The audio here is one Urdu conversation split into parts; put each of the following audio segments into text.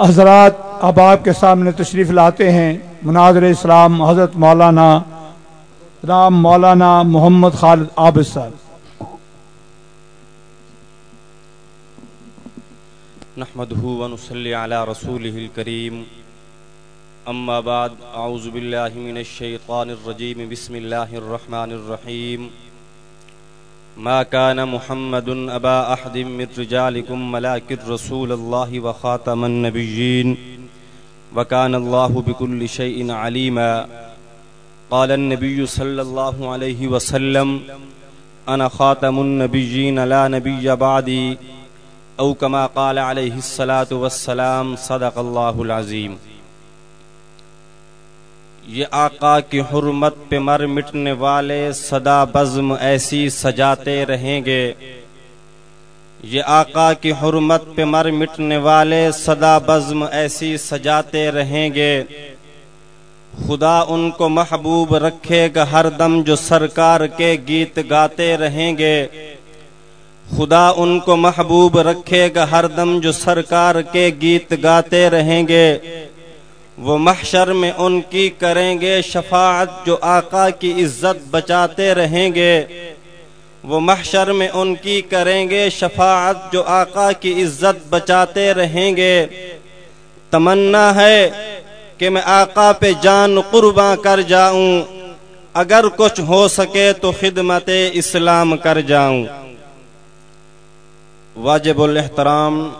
حضرات اب آپ کے سامنے تشریف لاتے ہیں۔ مناظر اسلام، حضرت مولانا رام مولانا محمد خالد عابد صاحب۔ نحمده ونصلي على رسوله الكريم أما بعد أعوذ بالله من الشيطان الرجيم بسم الله الرحمن الرحيم ما كان محمد أبا أحد من رجالكم ملاك رسول الله وخاتم النبيين، وكان الله بكل شيء عليما. قال النبي صلى الله عليه وسلم، أنا خاتم النبيين، لا نبي بعدي. أو كما قال عليه الصلاة والسلام، صدق الله العظيم. یہ آقا کی حرمت پہ مر مٹنے والے صدا بزم ایسی سجاتے رہیں گے۔ یہ آقا کی حرمت پہ مر مٹنے والے صدا بزم ایسی سجاتے رہیں گے۔ خدا ان کو محبوب رکھے گا ہر دم جو سرکار کے گیت گاتے رہیں گے۔ خدا ان کو محبوب رکھے گا ہر دم جو سرکار کے گیت گاتے رہیں گے۔ وہ محشر میں ان کی کریں گے شفاعت جو آقا کی عزت بچاتے رہیں گے۔ وہ محشر میں ان کی کریں گے شفاعت جو آقا کی عزت بچاتے رہیں گے۔ تمنا ہے کہ میں آقا پہ جان قرباں کر جاؤں۔ اگر کچھ ہو سکے تو خدمت اسلام کر جاؤں۔ واجب الاحترام۔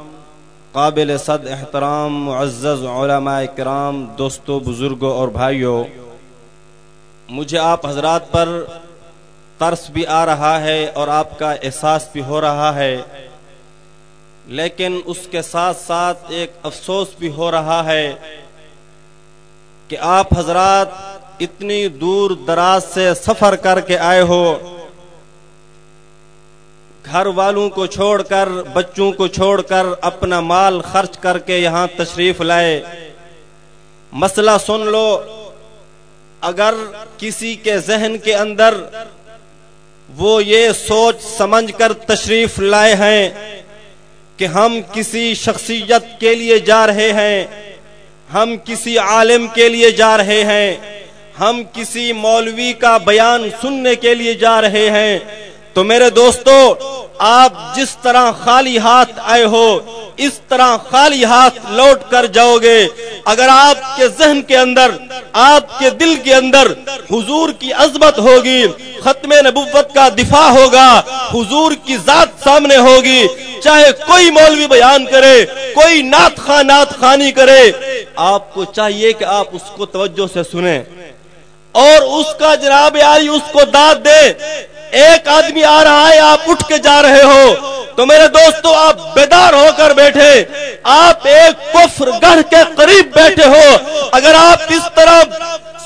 قابل صد احترام معزز علماء کرام دوستوں بزرگوں اور بھائیوں مجھے آپ حضرات پر ترس بھی آ رہا ہے اور آپ کا احساس بھی ہو رہا ہے، لیکن اس کے ساتھ ساتھ ایک افسوس بھی ہو رہا ہے کہ آپ حضرات اتنی دور دراز سے سفر کر کے آئے ہو۔ گھر والوں کو چھوڑ کر، بچوں کو چھوڑ کر اپنا مال خرچ کر کے یہاں تشریف لائے۔ مسئلہ سن لو۔ اگر کسی کے ذہن کے اندر وہ یہ سوچ سمجھ کر تشریف لائے ہیں کہ ہم کسی شخصیت کے لیے جا رہے ہیں، ہم کسی عالم کے لیے جا رہے ہیں، ہم کسی مولوی کا بیان سننے کے لیے جا رہے ہیں تو میرے دوستو، آپ جس طرح خالی ہاتھ آئے ہو، اس طرح خالی ہاتھ لوٹ کر جاؤ گے۔ اگر آپ کے ذہن کے اندر، آپ کے دل کے اندر حضور کی عظمت ہوگی، ختم نبوت کا دفاع ہوگا، حضور کی ذات سامنے ہوگی، چاہے کوئی مولوی بیان کرے، کوئی نات خان نات خانی کرے، آپ کو چاہیے کہ آپ اس کو توجہ سے سنیں۔ اور اس کا جناب آئی اس کو داد دے۔ ایک آدمی آ رہا ہے، آپ اٹھ کے جا رہے ہو۔ تو میرے دوستو، آپ بیدار ہو کر بیٹھے۔ آپ ایک کفر گڑھ کے قریب بیٹھے ہو۔ اگر آپ اس طرح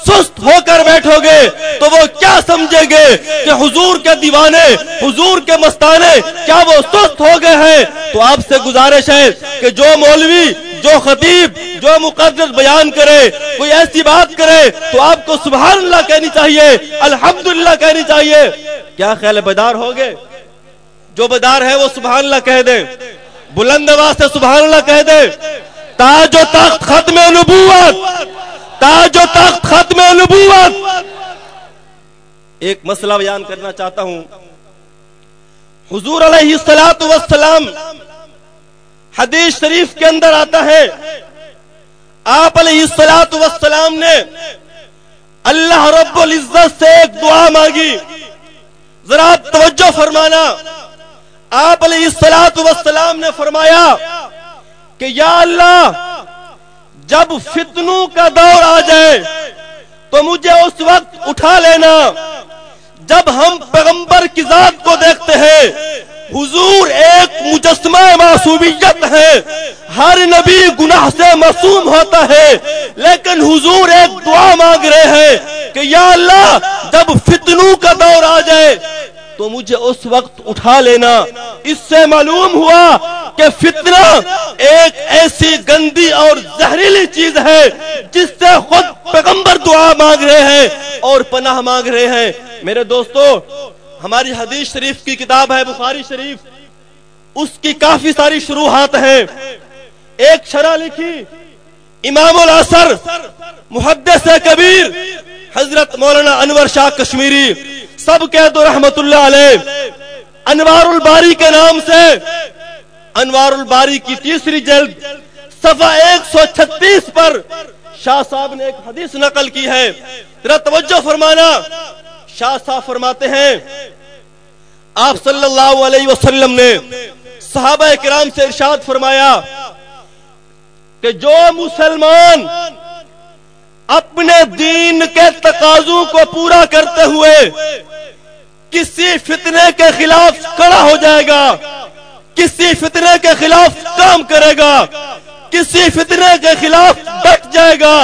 سست ہو کر بیٹھو گے، تو وہ کیا سمجھیں گے کہ حضور کے دیوانے، حضور کے مستانے، کیا وہ سست ہو گئے ہیں؟ تو آپ سے گزارش ہے کہ جو مولوی جو خطیب، جو مقدس بیان کرے، کوئی ایسی بات کرے، تو آپ کو سبحان اللہ کہنی چاہیے، الحمدللہ کہنی چاہیے۔ کیا خیال بیدار ہوگے؟ جو بیدار ہے وہ سبحان اللہ کہہ دے بلند آواز سے سبحان اللہ کہہ دے تاج و تخت ختم نبوت۔ تاج و تخت ختم نبوت۔ ایک مسئلہ بیان کرنا چاہتا ہوں۔ حضور علیہ السلام حدیث شریف کے اندر آتا ہے، آپ علیہ السلام نے اللہ رب العزت سے ایک دعا مانگی۔ ذرا توجہ فرمانا۔ آپ علیہ السلام والسلام نے فرمایا کہ یا اللہ، جب فتنوں کا دور آ جائے تو مجھے اس وقت اٹھا لینا۔ جب ہم پیغمبر کی ذات کو دیکھتے ہیں حضور ایک مجسمہ معصومیت ہے۔ ہر نبی گناہ سے معصوم ہوتا ہے۔ لیکن حضور ایک دعا مانگ رہے ہیں کہ یا اللہ، جب فتنوں کا دور آ جائے تو مجھے اس وقت اٹھا لینا۔ اس سے معلوم ہوا کہ فتنہ ایک ایسی گندی اور زہریلی چیز ہے جس سے خود پیغمبر دعا مانگ رہے ہیں اور پناہ مانگ رہے ہیں۔ میرے دوستو ہماری حدیث شریف کی کتاب ہے بخاری شریف، اس کی کافی ساری شروحات ہیں۔ ایک شرح لکھی، امام الاثر، محدث کبیر، حضرت مولانا انور شاہ کشمیری، سب کہہ دو رحمت اللہ علیہ۔ انوار الباری کے نام سے، انوار الباری کی تیسری جلد، صفحہ ایک سو چھتیس پر شاہ صاحب نے ایک حدیث نقل کی ہے۔ توجہ فرمانا۔ شاہ صاحب فرماتے ہیں، آپ صلی اللہ علیہ وسلم نے صحابہ کرام سے ارشاد فرمایا کہ جو مسلمان اپنے دین کے تقاضوں کو پورا کرتے ہوئے کسی فتنے کے خلاف کڑا ہو جائے گا، کسی فتنے کے خلاف کام کرے گا، کسی فتنے کے خلاف ڈٹ جائے گا،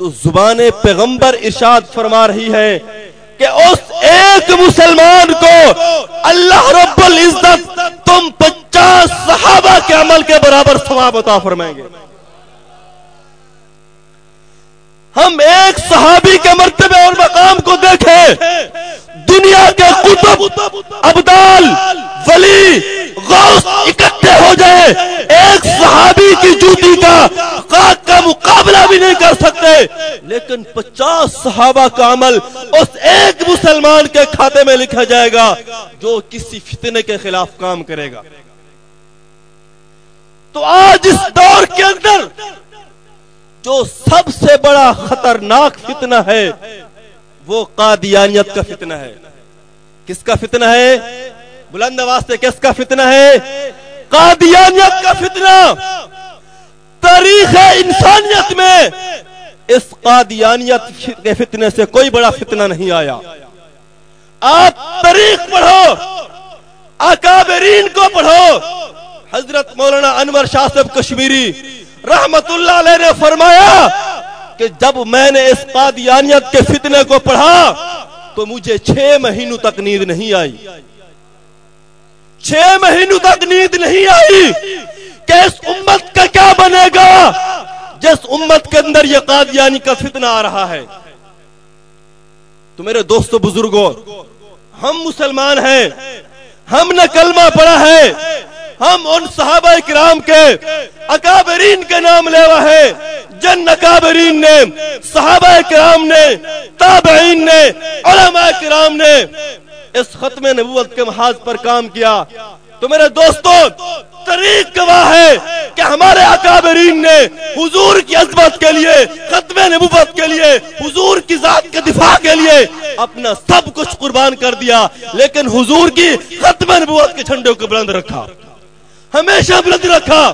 تو زبان پیغمبر ارشاد فرما رہی ہے کہ اس ایک مسلمان کو اللہ رب العزت تم پچاس صحابہ کے عمل کے برابر ثواب عطا فرمائیں گے۔ ہم ایک صحابی کے مرتبے اور مقام کو دیکھیں۔ دنیا کے کتب ابدال، ولی، غوث اکٹھے ہو جائے ایک صحابی کی جوتی کا کا مقابلہ بھی نہیں کر سکتے۔ لیکن پچاس صحابہ کا عمل اس ایک مسلمان کے کھاتے میں لکھا جائے گا جو کسی فتنے کے خلاف کام کرے گا۔ تو آج اس دور کے اندر جو سب سے بڑا خطرناک فتنہ ہے، وہ قادیانیت کا فتنہ ہے۔ کس کا فتنہ ہے؟ بلند آواز سے کس کا فتنہ ہے؟ قادیانیت کا فتنہ۔ تاریخ انسانیت میں اس قادیانیت کے فتنے سے کوئی بڑا فتنہ نہیں آیا۔ آپ تاریخ پڑھو، اکابرین کو پڑھو۔ حضرت مولانا انور شاہ صاحب کشمیری رحمت اللہ علیہ نے فرمایا کہ جب میں نے اس قادیانیت کے فتنے کو پڑھا تو مجھے چھ مہینوں تک نیند نہیں آئی۔ چھ مہینوں تک نیند نہیں آئی۔ کہ اس امت کا کیا بنے گا؟ جس امت کے اندر یہ قادیانی کا فتنہ آ رہا ہے۔ تو میرے دوستو بزرگوں ہم مسلمان ہیں، ہم نے کلمہ پڑھا ہے، ہم ان صحابہ کرام کے اکابرین کے نام لیوا ہے۔ جن اکابرین نے، صحابہ کرام نے، تابعین نے، علماء کرام نے اس ختم نبوت کے محاذ پر کام کیا۔ تو میرے دوستوں طریق گواہ ہے کہ ہمارے اکابرین نے حضور کی عظمت کے لیے، ختم نبوت کے لیے، حضور کی ذات کے دفاع کے لیے اپنا سب کچھ قربان کر دیا، لیکن حضور کی ختم نبوت کے جھنڈے کو بلند رکھا۔ ہمیشہ بلند رکھا۔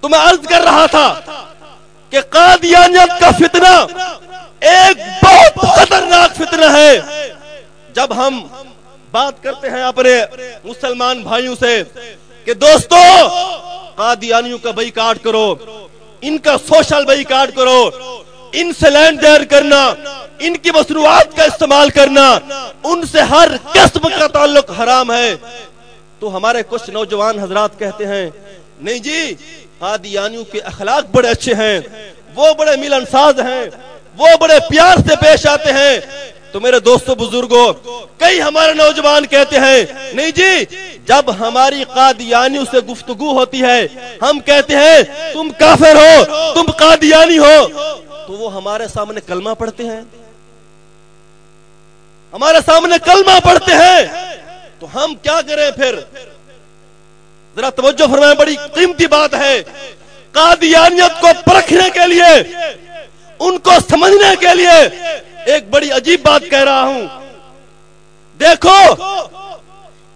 تو میں عرض کر رہا تھا کہ قادیانیت کا فتنہ ایک بہت خطرناک فتنہ ہے۔ جب ہم بات کرتے ہیں اپنے مسلمان بھائیوں سے کہ دوستو، قادیانیوں کا بئی کاٹ کرو، ان کا سوشل بئی کاٹ کرو، ان سے لینڈ دیر کرنا، ان کی مصنوعات کا استعمال کرنا، ان سے ہر قسم کا تعلق حرام ہے۔ تو ہمارے کچھ نوجوان حضرات کہتے ہیں، نہیں جی قادیانیوں کے اخلاق بڑے اچھے ہیں، وہ بڑے ملن ساز ہیں، وہ بڑے پیار سے پیش آتے ہیں۔ تو میرے دوستوں بزرگوں کئی ہمارے نوجوان کہتے ہیں، نہیں جی جب ہماری قادیانیوں سے گفتگو ہوتی ہے، ہم کہتے ہیں، تم کافر ہو، تم قادیانی ہو، تو وہ ہمارے سامنے کلمہ پڑھتے ہیں۔ ہمارے سامنے کلمہ پڑھتے ہیں۔ تو ہم کیا کریں پھر؟ ذرا توجہ فرمائیں، بڑی قیمتی بات ہے۔ قادیانیت کو پرکھنے کے لیے، ان کو سمجھنے کے لیے ایک بڑی عجیب بات کہہ رہا ہوں۔ دیکھو،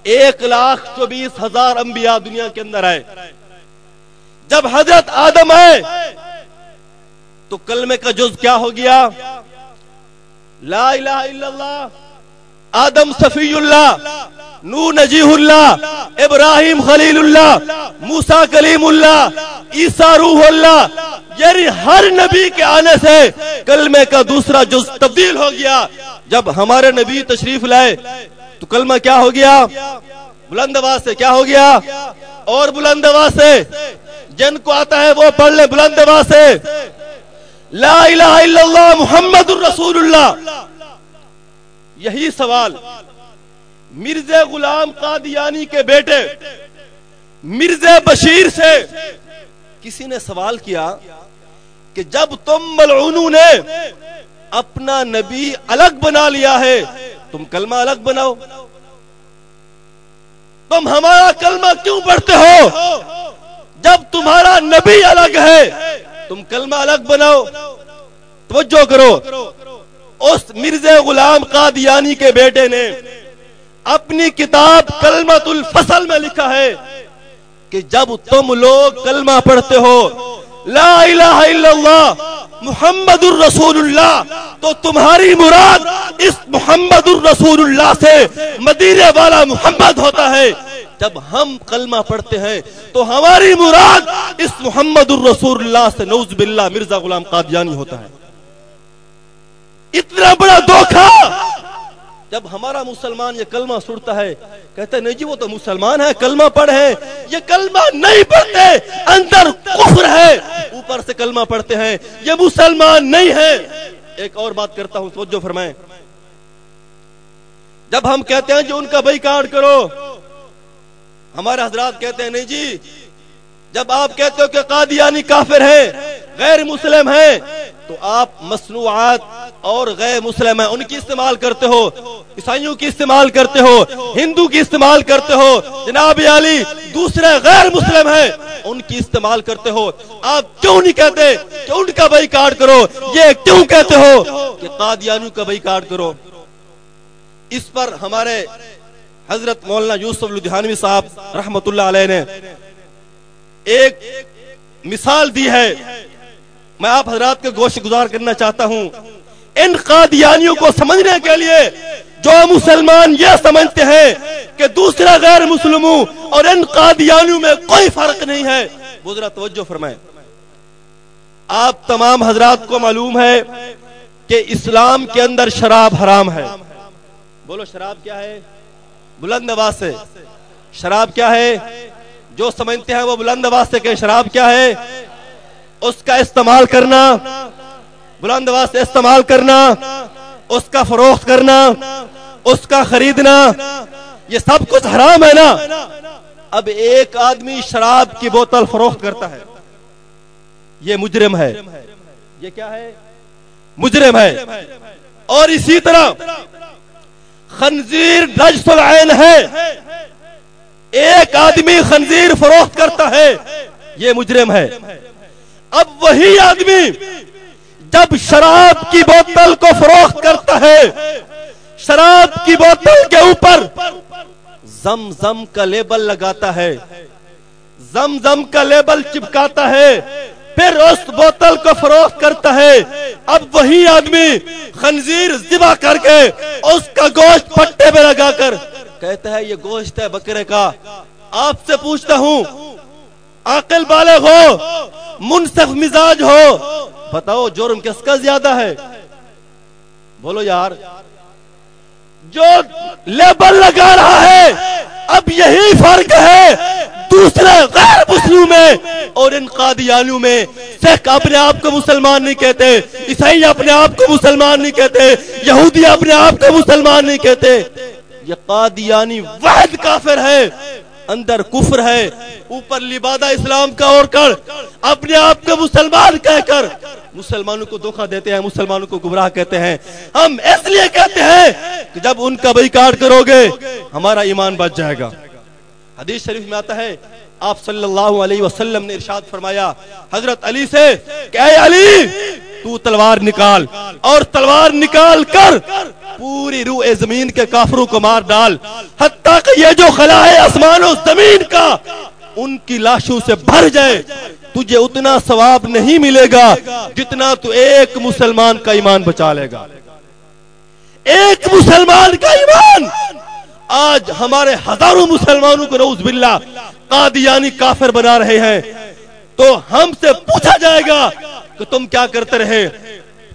ایک لاکھ چوبیس ہزار انبیاء دنیا کے اندر آئے۔ جب حضرت آدم آئے، تو کلمے کا جز کیا ہو گیا؟ لا الہ الا اللہ۔ آدم صفی اللہ نو نجیح اللہ، ابراہیم خلیل اللہ موسا کلیم اللہ، عیسیٰ روح اللہ یعنی ہر نبی کے آنے سے کلمے کا دوسرا جز تبدیل ہو گیا۔ جب ہمارے نبی تشریف لائے تو کلمہ کیا ہو گیا؟ بلند آواز سے کیا ہو گیا؟ اور بلند آواز سے، جن کو آتا ہے وہ پڑھ لے بلند آواز سے۔ لا الہ الا اللہ محمد الرسول اللہ۔ یہی سوال، مرزا غلام قادیانی کے بیٹے، مرزا بشیر سے کسی نے سوال کیا کہ جب تم ملعونوں نے اپنا نبی الگ بنا لیا ہے، تم کلمہ الگ بناؤ۔ تم ہمارا کلمہ کیوں پڑھتے ہو؟ جب تمہارا نبی الگ ہے، تم کلمہ الگ بناؤ۔ توجہ کرو۔ اس مرزا غلام قادیانی کے بیٹے نے اپنی کتاب کلمت الفصل میں لکھا ہے کہ جب تم لوگ کلمہ پڑھتے ہو، لا الہ الا اللہ، محمد الرسول اللہ، تو تمہاری مراد اس محمد الرسول اللہ سے مدینے والا محمد ہوتا ہے۔ جب ہم کلمہ پڑھتے ہیں، تو ہماری مراد اس محمد الرسول اللہ سے نوز باللہ مرزا غلام قادیانی ہوتا ہے۔ اتنا بڑا دھوکھا جب ہمارا مسلمان یہ کلمہ سنتا ہے کہتے ہیں نہیں جی وہ تو مسلمان ہے، کلمہ پڑھے یہ کلمہ نہیں پڑھتے، اندر کفر ہے۔ اوپر سے کلمہ پڑھتے ہیں، یہ مسلمان نہیں ہے۔ ایک اور بات کرتا ہوں، توجہ فرمائیں۔ جب ہم کہتے ہیں جو ان کا بھائی کارڈ کرو، ہمارے حضرات کہتے ہیں، نہیں جی جب آپ کہتے ہو کہ قادیانی کافر ہے، غیر مسلم ہے تو آپ مصنوعات اور غیر مسلم ہیں، ان کی استعمال کرتے ہو، عیسائیوں کی استعمال کرتے ہو، ہندو کی استعمال کرتے ہو، جناب علی دوسرے غیر مسلم ہیں، ان کی استعمال کرتے ہو۔ آپ کیوں نہیں کہتے کہ ان کا بھائی کارڈ کرو؟ یہ کیوں کہتے ہو کہ قادیانیوں کا بھائی کارڈ کرو؟ اس پر ہمارے حضرت مولانا یوسف لدھیانوی صاحب رحمت اللہ علیہ نے ایک مثال دی ہے۔ میں آپ حضرات کے گوشت گزار کرنا چاہتا ہوں۔ ان قادیانیوں کو سمجھنے کے لیے جو مسلمان یہ سمجھتے ہیں کہ دوسرا غیر مسلموں اور ان قادیانیوں میں کوئی فرق نہیں ہے۔ بزرا توجہ فرمائیں۔ آپ تمام حضرات کو معلوم ہے کہ اسلام کے اندر شراب حرام ہے۔ بولو شراب کیا ہے؟ بلند آواز سے۔ شراب کیا ہے؟ جو سمجھتے ہیں وہ بلند آواز سے کہ شراب کیا ہے؟ اس کا استعمال کرنا، بلند آواز سے استعمال کرنا، اس کا فروخت کرنا، اس کا خریدنا، یہ سب کچھ حرام ہے نا؟ اب ایک آدمی شراب کی بوتل فروخت کرتا ہے، یہ مجرم ہے۔ یہ کیا ہے؟ مجرم ہے۔ اور اسی طرح خنزیر نجس العین ہے۔ ایک آدمی خنزیر فروخت کرتا ہے، یہ مجرم ہے۔ اب وہی آدمی جب شراب کی بوتل کو فروخت کرتا ہے، شراب کی بوتل کے اوپر زم زم کا لیبل لگاتا ہے، زم زم کا لیبل چپکاتا ہے، پھر اس بوتل کو فروخت کرتا ہے۔ اب وہی آدمی خنزیر ذبح کر کے اس کا گوشت پٹے پہ لگا کر کہتا ہے، یہ گوشت ہے بکرے کا۔ آپ سے پوچھتا ہوں عقل بالغ ہو، منصف مزاج ہو۔ بتاؤ جرم کس کا زیادہ ہے؟ بولو یار۔ جو لیبل لگا رہا ہے، اب یہی فرق ہے دوسرے غیر مسلم میں اور ان قادیانوں میں۔ سکھ اپنے آپ کو مسلمان نہیں کہتے، عیسائی اپنے آپ کو مسلمان نہیں کہتے، یہودی اپنے آپ کو مسلمان نہیں کہتے۔ یہ قادیانی واحد کافر ہے۔ اندر کفر ہے، اوپر لبادہ اسلام کا اور کر، اپنے آپ کو مسلمان کہہ کر۔ مسلمانوں کو دھوکہ دیتے ہیں، مسلمانوں کو گمراہ کہتے ہیں۔ ہم اس لیے کہتے ہیں کہ جب ان کا بھائی کارڈ کرو گے، ہمارا ایمان بچ جائے گا۔ حدیث شریف میں آتا ہے، آپ صلی اللہ علیہ وسلم نے ارشاد فرمایا، حضرت علی سے کہ، اے علی تو تلوار نکال اور تلوار نکال کر پوری روح زمین کے کافروں کو مار ڈال۔ حتیٰ کہ یہ جو خلا ہے آسمان و زمین کا، ان کی لاشوں سے بھر جائے۔ تجھے اتنا ثواب نہیں ملے گا جتنا تو ایک مسلمان کا ایمان بچا لے گا۔ ایک مسلمان کا ایمان۔ آج ہمارے ہزاروں مسلمانوں کو روز باللہ قادیانی کافر بنا رہے ہیں۔ تو ہم سے پوچھا جائے گا کہ تم کیا کرتے رہے؟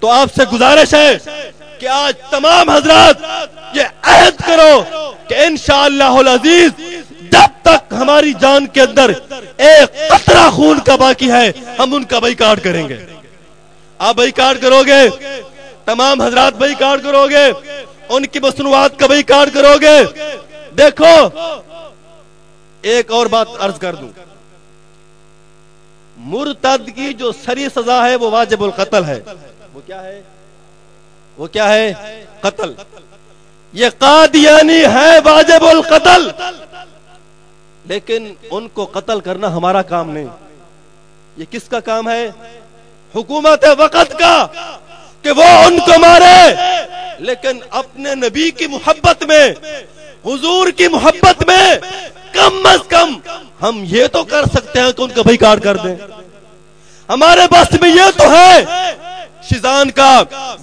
تو آپ سے گزارش ہے کہ آج تمام حضرات یہ عہد کرو کہ انشاءاللہ العزیز جب تک ہماری جان کے اندر ایک قطرہ خون کا باقی ہے، ہم ان کا بھائی کارڈ کریں گے۔ آپ بھائی کارڈ کرو گے؟ تمام حضرات بھائی کارڈ کرو گے؟ ان کی مصنوعات کا بھائی کارڈ کرو گے؟ دیکھو، ایک اور بات عرض کر دوں۔ مرتد کی جو سری سزا ہے وہ واجب القتل ہے۔ وہ کیا ہے؟ وہ کیا ہے؟ قتل۔ یہ قادیانی ہے واجب القتل۔ لیکن ان کو قتل کرنا ہمارا کام نہیں۔ یہ کس کا کام ہے؟ حکومت وقت کا کہ وہ ان کو مارے۔ لیکن اپنے نبی کی محبت میں، حضور کی محبت میں کم از کم ہم یہ تو کر سکتے ہیں کہ ان کا بھائی کارڈ کر دیں۔ ہمارے بس میں یہ تو ہے۔ شیزان کا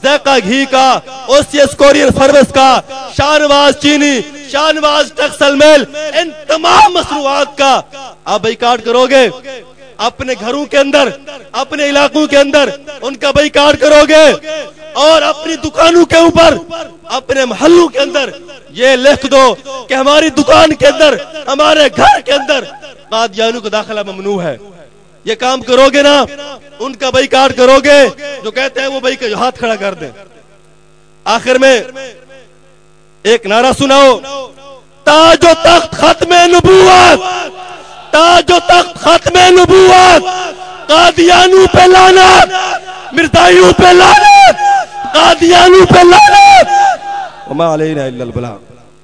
زیقہ گھی کا، اوسیس کوریر سروس کا، شانواز چینی، شانواز ٹیکسل میل، ان تمام مصروعات کا آپ بھائی کارڈ کرو گے۔ اپنے گھروں کے اندر، اپنے علاقوں کے اندر ان کا بھائی کارڈ کرو گے۔ اور اپنی دکانوں کے اوپر، اپنے محلوں کے اندر یہ لکھ دو کہ ہماری دکان کے اندر، ہمارے گھر کے اندر قادیانوں کا داخلہ ممنوع ہے۔ یہ کام کرو گے نا، ان کا بھائی کارڈ کرو گے جو کہتے ہیں وہ بھائی کا ہاتھ کھڑا کر دیں۔ آخر میں ایک نعرہ سناؤ، تاج و تخت ختم نبوت، تاج و تخت ختم نبوت، قادیانوں پہ لانت مرتائیوں پہ لانت قاضيان بلاد وما علينا إلا البلاغ.